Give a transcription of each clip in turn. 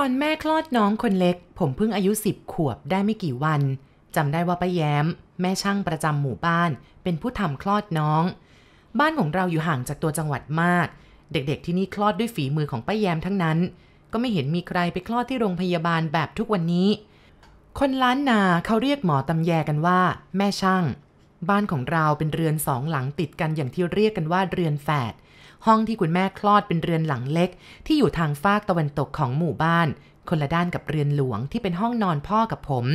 อนแม่คลอดน้องคนเล็ก ผมเพิ่งอายุสิบขวบได้ไม่กี่วันจำได้ว่าป้าแย้ม แม่ช่างประจำหมู่บ้าน เป็นผู้ทำคลอดน้อง บ้านของเราอยู่ห่างจากตัวจังหวัดมาก เด็กๆที่นี่คลอดด้วยฝีมือของป้าแย้มทั้งนั้น ก็ไม่เห็นมีใครไปคลอดที่โรงพยาบาลแบบทุกวันนี้ คนล้านนาเขาเรียกหมอตำแยกันว่า แม่ช่าง บ้านของเราเป็นเรือนสองหลังติดกันอย่างที่เรียกกันว่าเรือนแฝด ห้องที่คุณแม่คลอดเป็นเรือนหลังเล็ก ที่อยู่ทางฟากตะวันตกของหมู่บ้าน คนละด้านกับเรือนหลวงที่เป็นห้องนอนพ่อกับผม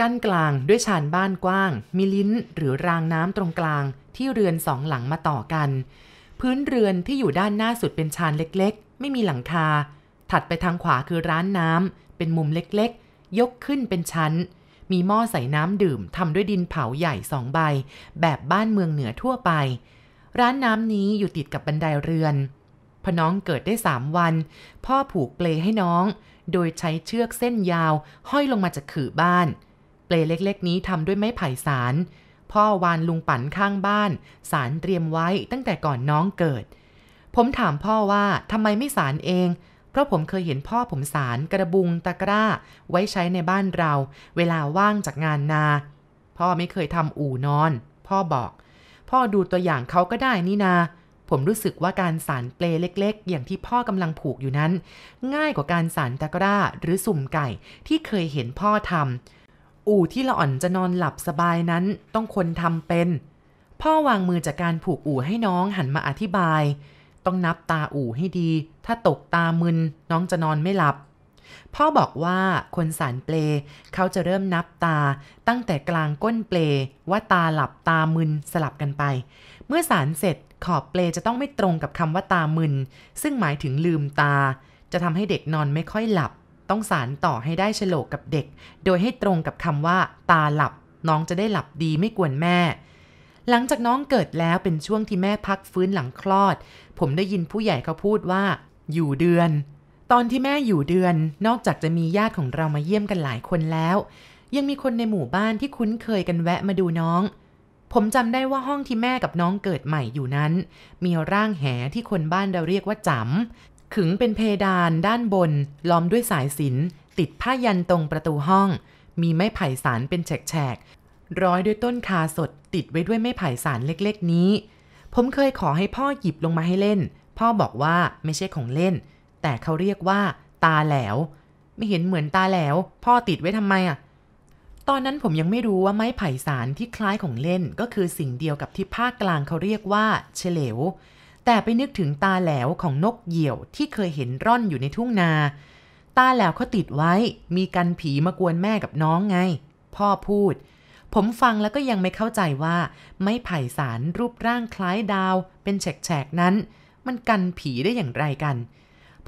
กั้นกลางด้วยชานบ้านกว้าง มีลิ้นหรือรางน้ำตรงกลาง ที่เรือนสองหลังมาต่อกัน พื้นเรือนที่อยู่ด้านหน้าสุดเป็นชานเล็กๆ ไม่มีหลังคา ถัดไปทางขวาคือร้านน้ำเป็นมุมเล็กๆ ยกขึ้นเป็นชั้น มีหม้อใส่น้ำดื่มทำด้วยดินเผาใหญ่สองใบ แบบบ้านเมืองเหนือทั่วไป ร้านน้ำนี้อยู่ติดกับบันไดเรือน พอน้องเกิดได้สามวัน พ่อผูกเปลให้น้อง โดยใช้เชือกเส้นยาว ห้อยลงมาจากขื่อบ้าน เปลเล็กๆ นี้ทำด้วยไม้ไผ่สาร พ่อวานลุงปั่นข้างบ้าน สารเตรียมไว้ตั้งแต่ก่อนน้องเกิด ผมถามพ่อว่าทำไมไม่สารเอง ราะผมเคยเห็นพ่อผมสารกระบุงตะกร้า ไว้ใช้ในบ้านเรา เวลาว่างจากงานนา พ่อไม่เคยทำอู่นอน พ่อบอก พ่อดูตัวอย่างเขาก็ได้นี่นา ผมรู้สึกว่าการสารเปลเล็กๆ อย่างที่พ่อกำลังผูกอยู่นั้น ง่ายกว่าการสารตะกร้าหรือสุ่มไก่ที่เคยเห็นพ่อทำอู่ที่ละอ่อนจะนอนหลับสบายนั้นต้องคนทำเป็น พ่อวางมือจากการผูกอู่ให้น้องหันมาอธิบาย ต้องนับตาอู่ให้ดี ถ้าตกตามึนน้องจะนอนไม่หลับ พ่อบอกว่าคนสารเปลเขาจะเริ่มนับตาตั้งแต่กลางก้นเปลว่าตาหลับตามึนสลับกันไป เมื่อสารเสร็จขอบเปลจะต้องไม่ตรงกับคำว่าตามึน ซึ่งหมายถึงลืมตา จะทำให้เด็กนอนไม่ค่อยหลับ ต้องสารต่อให้ได้ฉลกกับเด็ก โดยให้ตรงกับคำว่า ตาหลับ น้องจะได้หลับดีไม่กวนแม่ หลังจากน้องเกิดแล้วเป็นช่วงที่แม่พักฟื้นหลังคลอด ผมได้ยินผู้ใหญ่เขาพูดว่า อยู่เดือน ตอนที่แม่อยู่เดือน นอกจากจะมีญาติของเรามาเยี่ยมกันหลายคนแล้ว ยังมีคนในหมู่บ้านที่คุ้นเคยกันแวะมาดูน้อง ผมจำได้ว่าห้องที่แม่กับน้องเกิดใหม่อยู่นั้น มีร่างแหที่คนบ้านเราเรียกว่าจำขึงเป็นเพดานด้านบน ล้อมด้วยสายสินติดผ้ายันตรงประตูห้อง มีไม้ไผ่สารเป็นแฉก ร้อยด้วยต้นคาสดติดไว้ด้วยไม้ไผ่สารเล็กๆนี้ ผมเคยขอให้พ่อหยิบลงมาให้เล่น พ่อบอกว่าไม่ใช่ของเล่น แต่เขาเรียกว่า ตาแหลว ไม่เห็นเหมือนตาแหลว พ่อติดไว้ทำไมอะ ตอนนั้นผมยังไม่รู้ว่าไม้ไผ่สารที่คล้ายของเล่นก็คือสิ่งเดียวกับที่ภาคกลางเขาเรียกว่าเฉลว แต่ไปนึกถึงตาแหลวของนกเหยี่ยวที่เคยเห็นร่อนอยู่ในทุ่งนา ตาแหลวเขาติดไว้ มีกันผีมากวนแม่กับน้องไง พ่อพูด ผมฟังแล้วก็ยังไม่เข้าใจว่า ไม้ไผ่สารรูปร่างคล้ายดาว เป็นแฉกๆนั้น มันกันผีได้อย่างไรกัน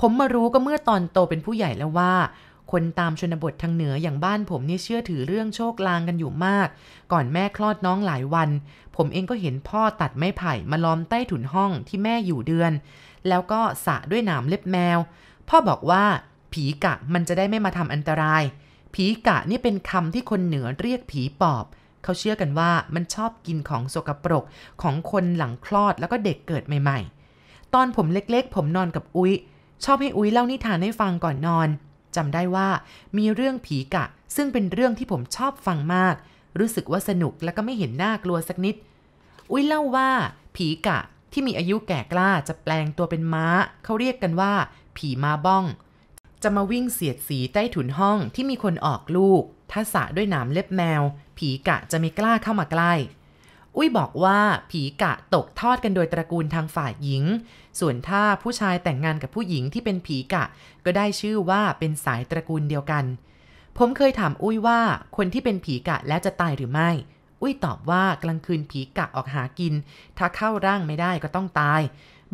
ผมมารู้ก็เมื่อตอนโตเป็นผู้ใหญ่แล้วว่า คนตามชนบททางเหนืออย่างบ้านผมนี่เชื่อถือเรื่องโชคลางกันอยู่มาก ก่อนแม่คลอดน้องหลายวัน ผมเองก็เห็นพ่อตัดไม้ไผ่มาล้อมใต้ถุนห้องที่แม่อยู่เดือน แล้วก็สะด้วยหนามเล็บแมว พ่อบอกว่าผีกะมันจะได้ไม่มาทำอันตราย ผีกะนี่เป็นคำที่คนเหนือเรียกผีปอบ เขาเชื่อกันว่ามันชอบกินของสกปรกของคนหลังคลอดแล้วก็เด็กเกิดใหม่ ๆ ตอนผมเล็กๆ ผมนอนกับอุ้ยชอบให้อุ้ยเล่านิทานให้ฟังก่อนนอนจำได้ว่ามีเรื่องผีกะ ซึ่งเป็นเรื่องที่ผมชอบฟังมาก รู้สึกว่าสนุกและก็ไม่เห็นหน่ากลัวสักนิด อุ้ยเล่าว่า ผีกะที่มีอายุแก่กล้าจะแปลงตัวเป็นม้า เขาเรียกกันว่า ผีม้าบ้อง จะมาวิ่งเสียดสีใต้ถุนห้องที่มีคนออกลูก ถ้าสะด้วยหนามเล็บแมว ผีกะจะไม่กล้าเข้ามาใกล้ อุ้ยบอกว่าผีกะตกทอดกันโดยตระกูลทางฝ่ายหญิง ส่วนถ้าผู้ชายแต่งงานกับผู้หญิงที่เป็นผีกะ ก็ได้ชื่อว่าเป็นสายตระกูลเดียวกัน ผมเคยถามอุ้ยว่าคนที่เป็นผีกะแล้วจะตายหรือไม่ อุ้ยตอบว่ากลางคืนผีกะออกหากิน ถ้าเข้าร่างไม่ได้ก็ต้องตาย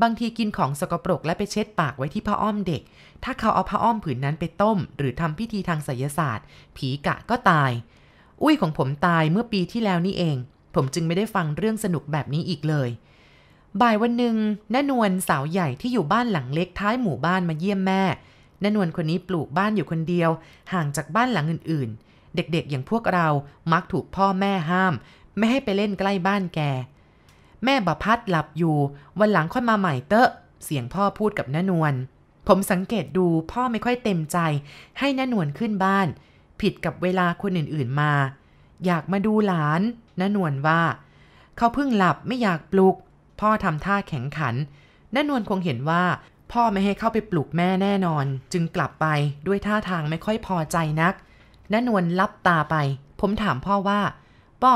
บางทีกินของสกปรกและไปเช็ดปากไว้ที่ผ้าอ้อมเด็ก ถ้าเขาเอาผ้าอ้อมผืนนั้นไปต้ม หรือทำพิธีทางไสยศาสตร์ ผีกะก็ตาย อุ้ยของผมตายเมื่อปีที่แล้วนี่เอง ผมจึงไม่ได้ฟังเรื่องสนุกแบบนี้อีกเลย บ่ายวันหนึ่งน้านวลสาวใหญ่ที่อยู่บ้านหลังเล็กท้ายหมู่บ้านมาเยี่ยมแม่น้านวลคนนี้ปลูกบ้านอยู่คนเดียว ห่างจากบ้านหลังอื่นๆ เด็กๆ อย่างพวกเรามักถูกพ่อแม่ห้าม ไม่ให้ไปเล่นใกล้บ้านแก แม่บพัดหลับอยู่ วันหลังค่อยมาใหม่เตอะ เสียงพ่อพูดกับน้านวล ผมสังเกตดูพ่อไม่ค่อยเต็มใจ ให้น้านวลขึ้นบ้าน ผิดกับเวลาคนอื่นๆมา อยากมาดูหลานน้านวลว่า เขาเพิ่งหลับไม่อยากปลุก พ่อทำท่าแข็งขันน้านวลคงเห็นว่า พ่อไม่ให้เข้าไปปลุกแม่แน่นอน จึงกลับไปด้วยท่าทางไม่ค่อยพอใจนักน้านวลลับตาไป ผมถามพ่อว่า ป้อ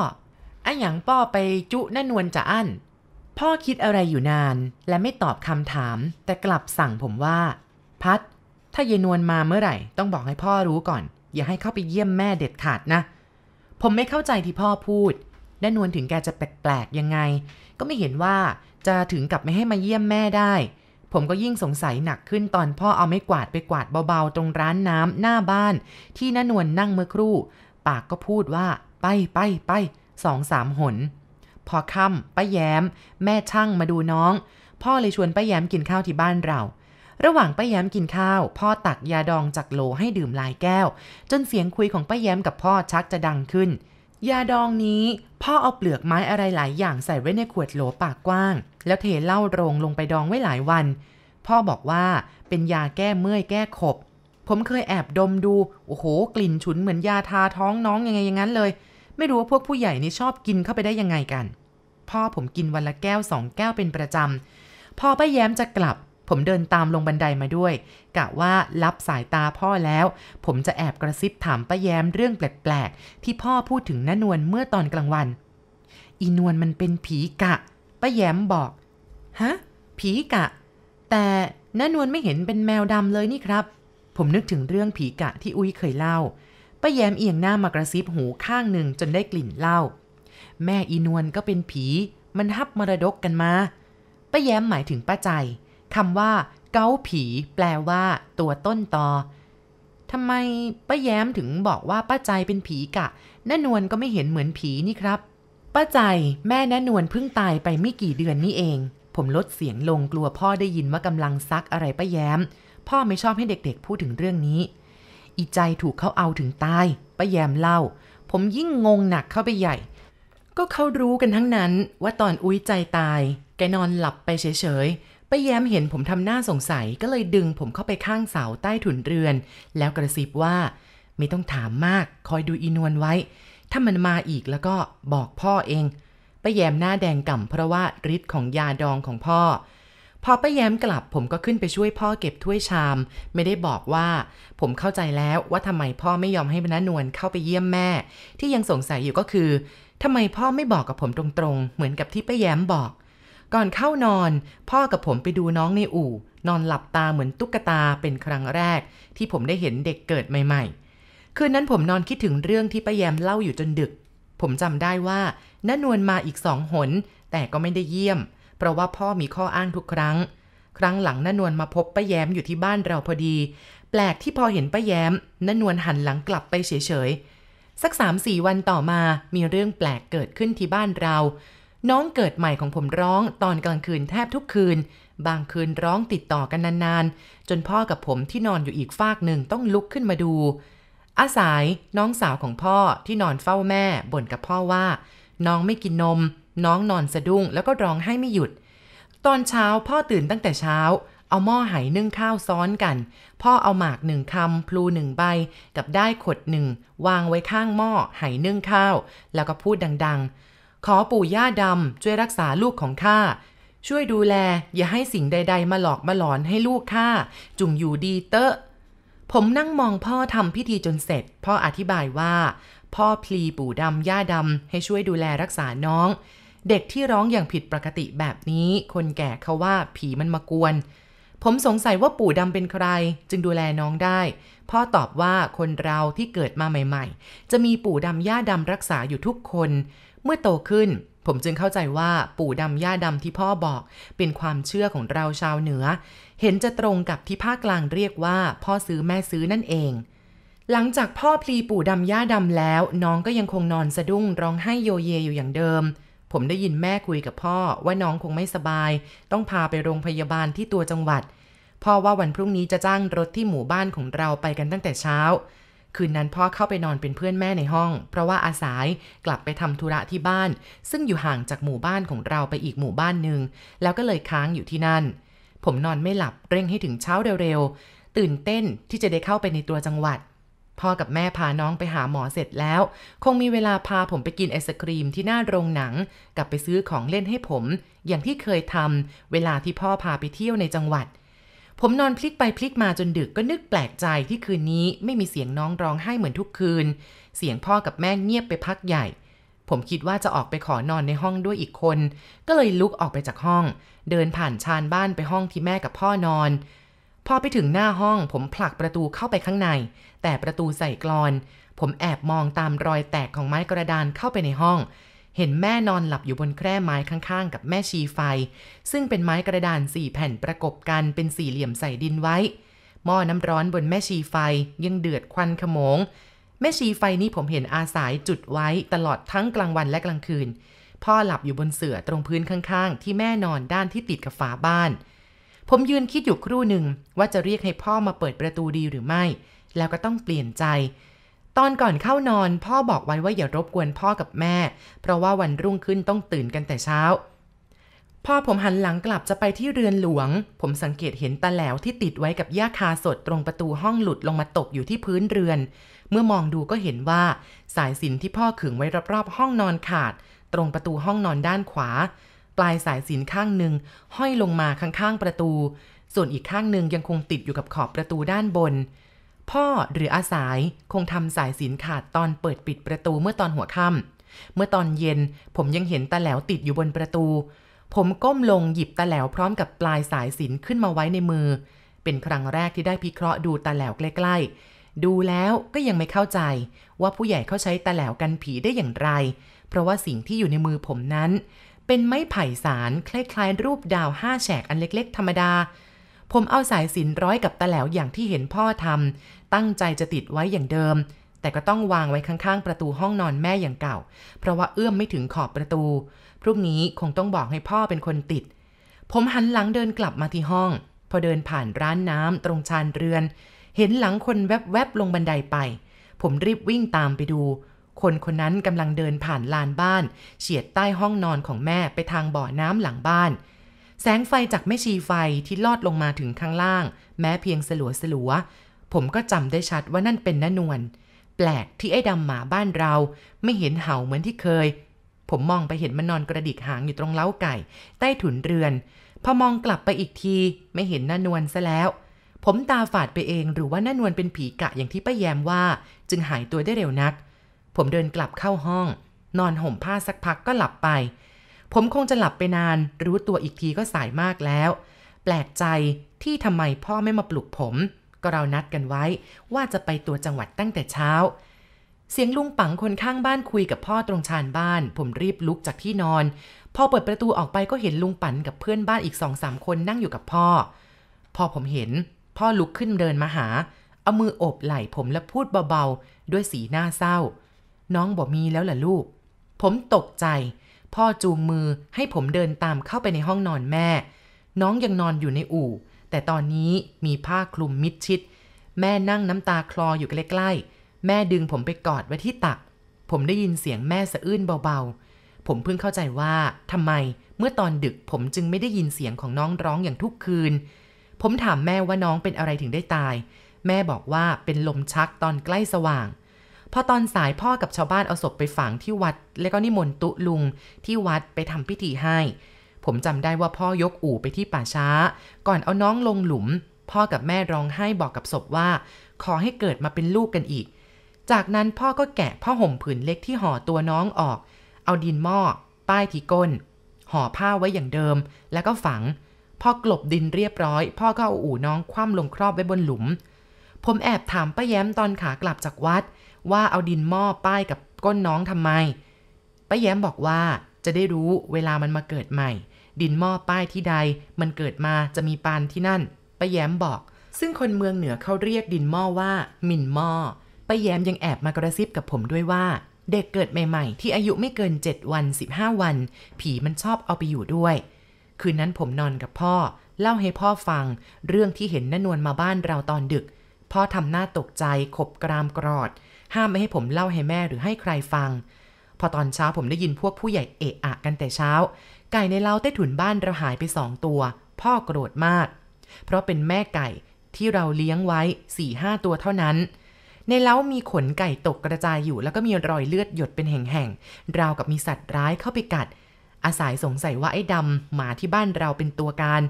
ไอ้หยังป้อไปจุน้านวลจะอั้น พ่อคิดอะไรอยู่นานและไม่ตอบคำถาม แต่กลับสั่งผมว่า พัด ถ้าเยนวลมาเมื่อไหร่ ต้องบอกให้พ่อรู้ก่อน อย่าให้เข้าไปเยี่ยมแม่เด็ดขาดนะ ผมไม่เข้าใจที่พ่อพูดน้านวลถึงแกจะแปลกๆยังไง ก็ไม่เห็นว่าจะถึงกับไม่ให้มาเยี่ยมแม่ได้ ผมก็ยิ่งสงสัยหนักขึ้นตอนพ่อเอาไม้กวาดไปกวาดเบาๆ ตรงร้านน้ำหน้าบ้าน ที่น้านวลนั่งเมื่อครู่ ปากก็พูดว่า ไปไปไปสองสามหน พอค่ำป้าแย้ม แม่ช่างมาดูน้อง พ่อเลยชวนป้าแย้มกินข้าวที่บ้านเรา ระหว่างป้าแย้มกินข้าว พ่อตักยาดองจากโหลให้ดื่มหลายแก้ว จนเสียงคุยของป้าแย้มกับพ่อชักจะดังขึ้น ยาดองนี้ พ่อเอาเปลือกไม้อะไรหลายอย่างใส่ไว้ในขวดโหลปากกว้าง แล้วเทเหล้าโรงลงไปดองไว้หลายวัน พ่อบอกว่าเป็นยาแก้เมื่อยแก้ขบ ผมเคยแอบดมดู โอ้โห กลิ่นฉุนเหมือนยาทาท้องน้องยังไงอย่างนั้นเลย ไม่รู้ว่าพวกผู้ใหญ่นี่ชอบกินเข้าไปได้ยังไงกัน พ่อผมกินวันละแก้วสองแก้วเป็นประจำ พอป้าแย้มจะกลับ ผมเดินตามลงบันไดมาด้วย กะว่ารับสายตาพ่อแล้ว ผมจะแอบกระซิบถามป้าแย้มเรื่องแปลกๆ ที่พ่อพูดถึงน้านวลเมื่อตอนกลางวัน อีนวลมันเป็นผีกะ ป้าแย้มบอก ฮะ ผีกะ แต่น้านวลไม่เห็นเป็นแมวดำเลยนี่ครับ ผมนึกถึงเรื่องผีกะที่อุ้ยเคยเล่าป้าแย้มเอียงหน้ามากระซิบหูข้างหนึ่งจนได้กลิ่นเหล้า แม่อีนวลก็เป็นผี มันฮับมรดกกันมาป้าแย้มหมายถึงป้าใจคำว่าเก้าผีแปลว่า ตัวต้นตอทำไมป้าแย้มถึงบอกว่าป้าใจเป็นผีกะน้านวลก็ไม่เห็นเหมือนผีนี่ครับป้าใจแม่น้านวลเพิ่งตายไปไม่กี่เดือนนี่เอง ผมลดเสียงลงกลัวพ่อได้ยินว่ากำลังซักอะไรป้าแย้ม พ่อไม่ชอบให้เด็กๆ พูดถึงเรื่องนี้ อีใจถูกเขาเอาถึงตายป้าแย้มเล่า ผมยิ่งงงหนักเข้าไปใหญ่ ก็เขารู้กันทั้งนั้นว่าตอนอุ้ยใจตาย แกนอนหลับไปเฉยๆ ไปแย้มเห็นผมทำหน้าสงสัยก็เลยดึงผมเข้าไปข้างเสาใต้ถุนเรือน แล้วกระซิบว่า ไม่ต้องถามมากคอยดูอีนวลไว้ ถ้ามันมาอีกแล้วก็บอกพ่อเองไปแย้มหน้าแดงก่ำเพราะว่าฤทธิ์ของยาดองของพ่อ พอป้าแย้มกลับผมก็ขึ้นไปช่วยพ่อเก็บถ้วยชาม ไม่ได้บอกว่า ผมเข้าใจแล้วว่าทำไมพ่อไม่ยอมให้น้านวลเข้าไปเยี่ยมแม่ ที่ยังสงสัยอยู่ก็คือทำไมพ่อไม่บอกกับผมตรงๆ เหมือนกับที่ป้าแย้มบอก ก่อนเข้านอน พ่อกับผมไปดูน้องในอู่ นอนหลับตาเหมือนตุ๊กตาเป็นครั้งแรก ที่ผมได้เห็นเด็กเกิดใหม่ ๆ คืนนั้นผมนอนคิดถึงเรื่องที่ป้าแย้มเล่าอยู่จนดึก ผมจำได้ว่าน้านวลมาอีกสองหน แต่ก็ไม่ได้เยี่ยม เพราะว่าพ่อมีข้ออ้างทุกครั้ง ครั้งหลังน้านวลมาพบป้าแยมอยู่ที่บ้านเราพอดี แปลกที่พอเห็นป้าแยมน้านวลหันหลังกลับไปเฉยๆ สักสามสี่วันต่อมามีเรื่องแปลกเกิดขึ้นที่บ้านเรา น้องเกิดใหม่ของผมร้องตอนกลางคืนแทบทุกคืน บางคืนร้องติดต่อกันนานๆ จนพ่อกับผมที่นอนอยู่อีกฟากหนึ่งต้องลุกขึ้นมาดูอาสายน้องสาวของพ่อที่นอนเฝ้าแม่บ่นกับพ่อว่า น้องไม่กินนม น้องนอนสะดุ้งแล้วก็ร้องไห้ไม่หยุด ตอนเช้าพ่อตื่นตั้งแต่เช้า เอาหม้อไหนึ่งข้าวซ้อนกัน พ่อเอาหมากหนึ่งคำพลูหนึ่งใบ กับได้ขดหนึ่งวางไว้ข้างหม้อไหนึ่งข้าว แล้วก็พูดดังๆ ขอปู่ย่าดำช่วยรักษาลูกของข้าช่วยดูแล อย่าให้สิ่งใด ๆ มาหลอกมาหลอนให้ลูกข้าจุงอยู่ดีเตอะผมนั่งมองพ่อทำพิธีจนเสร็จ พ่ออธิบายว่า พ่อพลีปู่ดำย่าดำให้ช่วยดูแลรักษาน้อง เด็กที่ร้องอย่างผิดปกติแบบนี้ คนแก่เขาว่าผีมันมากวน ผมสงสัยว่าปู่ดำเป็นใคร จึงดูแลน้องได้ พ่อตอบว่าคนเราที่เกิดมาใหม่ ๆ จะมีปู่ดำย่าดำรักษาอยู่ทุกคน เมื่อโตขึ้น ผมจึงเข้าใจว่าปู่ดำย่าดำที่พ่อบอก เป็นความเชื่อของเราชาวเหนือ เห็นจะตรงกับที่ภาคกลางเรียกว่า พ่อซื้อแม่ซื้อนั่นเองหลังจากพ่อพลีปู่ดำย่าดำแล้ว น้องก็ยังคงนอนสะดุ้งร้องไห้โยเยอยู่อย่างเดิม ผมได้ยินแม่คุยกับพ่อว่าน้องคงไม่สบาย ต้องพาไปโรงพยาบาลที่ตัวจังหวัด พ่อว่าวันพรุ่งนี้จะจ้างรถที่หมู่บ้านของเราไปกันตั้งแต่เช้า คืนนั้นพ่อเข้าไปนอนเป็นเพื่อนแม่ในห้อง เพราะว่าอาสายกลับไปทำธุระที่บ้าน ซึ่งอยู่ห่างจากหมู่บ้านของเราไปอีกหมู่บ้านหนึ่งแล้วก็เลยค้างอยู่ที่นั่น ผมนอนไม่หลับเร่งให้ถึงเช้าเร็วๆตื่นเต้นที่จะได้เข้าไปในตัวจังหวัด พ่อกับแม่พาน้องไปหาหมอเสร็จแล้ว คงมีเวลาพาผมไปกินไอศครีมที่หน้าโรงหนัง กลับไปซื้อของเล่นให้ผม อย่างที่เคยทำเวลาที่พ่อพาไปเที่ยวในจังหวัด ผมนอนพลิกไปพลิกมาจนดึกก็นึกแปลกใจที่คืนนี้ไม่มีเสียงน้องร้องไห้เหมือนทุกคืน เสียงพ่อกับแม่เงียบไปพักใหญ่ ผมคิดว่าจะออกไปขอนอนในห้องด้วยอีกคน ก็เลยลุกออกไปจากห้อง เดินผ่านชานบ้านไปห้องที่แม่กับพ่อนอน พอไปถึงหน้าห้องผมผลักประตูเข้าไปข้างใน แต่ประตูใส่กรอน ผมแอบมองตามรอยแตกของไม้กระดานเข้าไปในห้อง เห็นแม่นอนหลับอยู่บนแคร่ไม้ข้างๆ กับแม่ชีไฟ ซึ่งเป็นไม้กระดานสี่แผ่นประกบกันเป็นสี่เหลี่ยมใส่ดินไว้ หม้อน้ำร้อนบนแม่ชีไฟยังเดือดควันขโมง แม่ชีไฟนี้ผมเห็นอาสายจุดไว้ตลอดทั้งกลางวันและกลางคืน พ่อหลับอยู่บนเสื่อตรงพื้นข้างๆ ที่แม่นอนด้านที่ติดกับฝาบ้าน ผมยืนคิดอยู่ครู่หนึ่งว่าจะเรียกให้พ่อมาเปิดประตูดีหรือไม่ แล้วก็ต้องเปลี่ยนใจ ตอนก่อนเข้านอนพ่อบอกไว้ว่าอย่ารบกวนพ่อกับแม่ เพราะว่าวันรุ่งขึ้นต้องตื่นกันแต่เช้า พ่อผมหันหลังกลับจะไปที่เรือนหลวง ผมสังเกตเห็นตะแหลวที่ติดไว้กับหญ้าคาสดตรงประตูห้องหลุดลงมาตกอยู่ที่พื้นเรือน เมื่อมองดูก็เห็นว่าสายสินที่พ่อขึงไว้รอบๆห้องนอนขาด ตรงประตูห้องนอนด้านขวา ปลายสายสินข้างหนึ่งห้อยลงมาข้างๆประตู ส่วนอีกข้างหนึ่งยังคงติดอยู่กับขอบประตูด้านบน พ่อหรืออาสายคงทำสายสินขาดตอนเปิดปิดประตูเมื่อตอนหัวค่ำเมื่อตอนเย็นผมยังเห็นตะแหลวติดอยู่บนประตู ผมก้มลงหยิบตะแหลวพร้อมกับปลายสายสินขึ้นมาไว้ในมือ เป็นครั้งแรกที่ได้พิเคราะห์ดูตะแหลวใกล้ๆ ดูแล้วก็ยังไม่เข้าใจ ว่าผู้ใหญ่เขาใช้ตะแหลวกันผีได้อย่างไร เพราะว่าสิ่งที่อยู่ในมือผมนั้น เป็นไม้ไผ่สารคล้ายๆรูปดาวห้าแฉกอันเล็กๆ ธรรมดา ผมเอาสายสินร้อยกับตะแหลวอย่างที่เห็นพ่อทำตั้งใจจะติดไว้อย่างเดิม แต่ก็ต้องวางไว้ข้างๆ ประตูห้องนอนแม่อย่างเก่า เพราะว่าเอื้อมไม่ถึงขอบประตู พรุ่งนี้คงต้องบอกให้พ่อเป็นคนติด ผมหันหลังเดินกลับมาที่ห้อง พอเดินผ่านร้านน้ำตรงชานเรือน เห็นหลังคนแวบๆลงบันไดไป ผมรีบวิ่งตามไปดู คนคนนั้นกำลังเดินผ่านลานบ้าน เฉียดใต้ห้องนอนของแม่ไปทางบ่อน้ำหลังบ้าน แสงไฟจากแม่ชีไฟที่ลอดลงมาถึงข้างล่าง แม้เพียงสลัวสลัวๆผมก็จำได้ชัดว่านั่นเป็นนนวลแปลกที่ไอ้ดำหมาบ้านเรา ไม่เห็นเห่าเหมือนที่เคย ผมมองไปเห็นมันนอนกระดิกหางอยู่ตรงเล้าไก่ ใต้ถุนเรือน พอมองกลับไปอีกที ไม่เห็นนานวลซะแล้ว ผมตาฝาดไปเองหรือว่านานวลเป็นผีกะอย่างที่ป้าแยมว่า จึงหายตัวได้เร็วนัก ผมเดินกลับเข้าห้อง นอนห่มผ้าสักพักก็หลับไป ผมคงจะหลับไปนาน รู้ตัวอีกทีก็สายมากแล้ว แปลกใจที่ทำไมพ่อไม่มาปลุกผม ก็เรานัดกันไว้ว่าจะไปตัวจังหวัดตั้งแต่เช้า เสียงลุงปังคนข้างบ้านคุยกับพ่อตรงชานบ้าน ผมรีบลุกจากที่นอน พอเปิดประตูออกไปก็เห็นลุงปันกับเพื่อนบ้านอีกสองสามคนนั่งอยู่กับพ่อ พอผมเห็น พ่อลุกขึ้นเดินมาหาเอามือโอบไหล่ผมและพูดเบาๆ ด้วยสีหน้าเศร้า น้องบอกมีแล้วล่ะลูก ผมตกใจ พ่อจูงมือให้ผมเดินตามเข้าไปในห้องนอนแม่ น้องยังนอนอยู่ในอู่ แต่ตอนนี้มีผ้าคลุมมิดชิด แม่นั่งน้ำตาคลออยู่ใกล้ๆ แม่ดึงผมไปกอดไว้ที่ตัก ผมได้ยินเสียงแม่สะอื้นเบาๆ ผมเพิ่งเข้าใจว่าทำไมเมื่อตอนดึกผมจึงไม่ได้ยินเสียงของน้องร้องอย่างทุกคืน ผมถามแม่ว่าน้องเป็นอะไรถึงได้ตาย แม่บอกว่าเป็นลมชักตอนใกล้สว่าง พอตอนสายพ่อกับชาวบ้านเอาศพไปฝังที่วัด แล้วก็นิมนต์ตุลุงที่วัดไปทำพิธีให้ ผมจำได้ว่าพ่อยกอู่ไปที่ป่าช้า ก่อนเอาน้องลงหลุม พ่อกับแม่ร้องไห้บอกกับศพว่า ขอให้เกิดมาเป็นลูกกันอีก จากนั้นพ่อก็แกะผ้าห่มผืนเล็กที่ห่อตัวน้องออก เอาดินหม้อป้ายที่ก้น ห่อผ้าไว้อย่างเดิม แล้วก็ฝัง พอกลบดินเรียบร้อย พ่อก็เอาอู่น้องคว่ำลงครอบไว้บนหลุม ผมแอบถามป้าแย้มตอนขากลับจากวัด ว่าเอาดินหม้อป้ายกับก้นน้องทำไมป้าแย้มบอกว่าจะได้รู้เวลามันมาเกิดใหม่ ดินหม้อป้ายที่ใด มันเกิดมาจะมีปานที่นั่นป้าแย้มบอก ซึ่งคนเมืองเหนือเขาเรียกดินหม้อว่าหมิ่นหม้อป้าแย้มยังแอบมากระซิบกับผมด้วยว่า เด็กเกิดใหม่ ๆ ที่อายุไม่เกิน 7 วัน 15 วัน ผีมันชอบเอาไปอยู่ด้วย คืนนั้นผมนอนกับพ่อ เล่าให้พ่อฟัง เรื่องที่เห็นนนวลมาบ้านเราตอนดึก พ่อทำหน้าตกใจขบกรามกรอด ห้ามไม่ให้ผมเล่าให้แม่หรือให้ใครฟัง พอตอนเช้าผมได้ยินพวกผู้ใหญ่เอะอะกันแต่เช้า ไก่ในเล้าใต้ถุนบ้านเราหายไปสองตัว พ่อโกรธมาก เพราะเป็นแม่ไก่ที่เราเลี้ยงไว้4ี่ห้าตัวเท่านั้น ในเล้ามีขนไก่ตกกระจายอยู่ แล้วก็มีรอยเลือดหยดเป็นแห่งๆราวกับมีสัตว์ร้ายเข้าไปกัด อาศัยสงสัยว่าไอ้ดำหมาที่บ้านเราเป็นตัวการ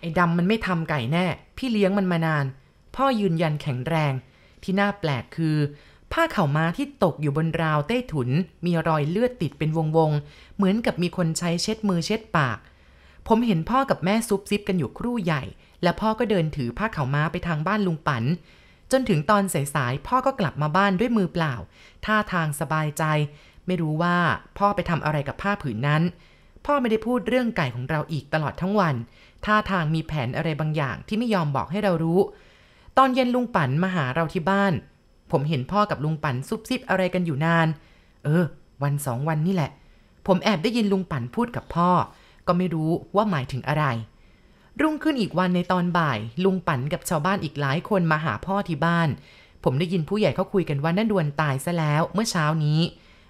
ไอ้ดำมันไม่ทำไก่แน่ พี่เลี้ยงมันมานาน พ่อยืนยันแข็งแรง ที่น่าแปลกคือ ผ้าเข่าม้าที่ตกอยู่บนราวเต้ถุน มีรอยเลือดติดเป็นวงๆ เหมือนกับมีคนใช้เช็ดมือเช็ดปาก ผมเห็นพ่อกับแม่ซุบซิบกันอยู่ครู่ใหญ่ และพ่อก็เดินถือผ้าเข่าม้าไปทางบ้านลุงปัน จนถึงตอนสายๆพ่อก็กลับมาบ้านด้วยมือเปล่า ท่าทางสบายใจ ไม่รู้ว่าพ่อไปทำอะไรกับผ้าผืนนั้น พ่อไม่ได้พูดเรื่องไก่ของเราอีกตลอดทั้งวัน ท่าทางมีแผนอะไรบางอย่างที่ไม่ยอมบอกให้เรารู้ ตอนเย็นลุงปันมาหาเราที่บ้าน ผมเห็นพ่อกับลุงปั่นซุบซิบอะไรกันอยู่นาน เออ วันสองวันนี่แหละ ผมแอบได้ยินลุงปั่นพูดกับพ่อ ก็ไม่รู้ว่าหมายถึงอะไร รุ่งขึ้นอีกวันในตอนบ่าย ลุงปั่นกับชาวบ้านอีกหลายคนมาหาพ่อที่บ้าน ผมได้ยินผู้ใหญ่เขาคุยกันว่าน้าดวนตายซะแล้วเมื่อเช้านี้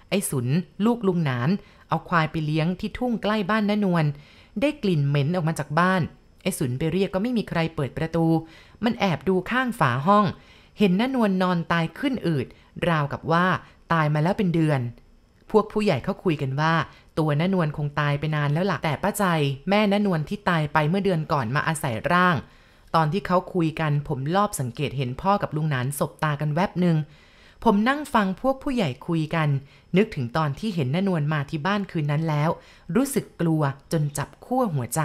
ไอ้สุน ลูกลุงหนาน เอาควายไปเลี้ยงที่ทุ่งใกล้บ้านน้านวล ได้กลิ่นเหม็นออกมาจากบ้าน ไอ้สุนไปเรียกก็ไม่มีใครเปิดประตู มันแอบดูข้างฝาห้อง เห็นน้านวลนอนตายขึ้นอืด ราวกับว่าตายมาแล้วเป็นเดือน พวกผู้ใหญ่เขาคุยกันว่า ตัวน้านวลคงตายไปนานแล้วล่ะแต่ป้าใจ แม่น้านวลที่ตายไปเมื่อเดือนก่อนมาอาศัยร่าง ตอนที่เขาคุยกันผมลอบสังเกตเห็นพ่อกับลุงนานสบตากันแวบหนึ่งผมนั่งฟังพวกผู้ใหญ่คุยกัน นึกถึงตอนที่เห็นน้านวลมาที่บ้านคืนนั้นแล้ว รู้สึกกลัวจนจับขั้วหัวใจ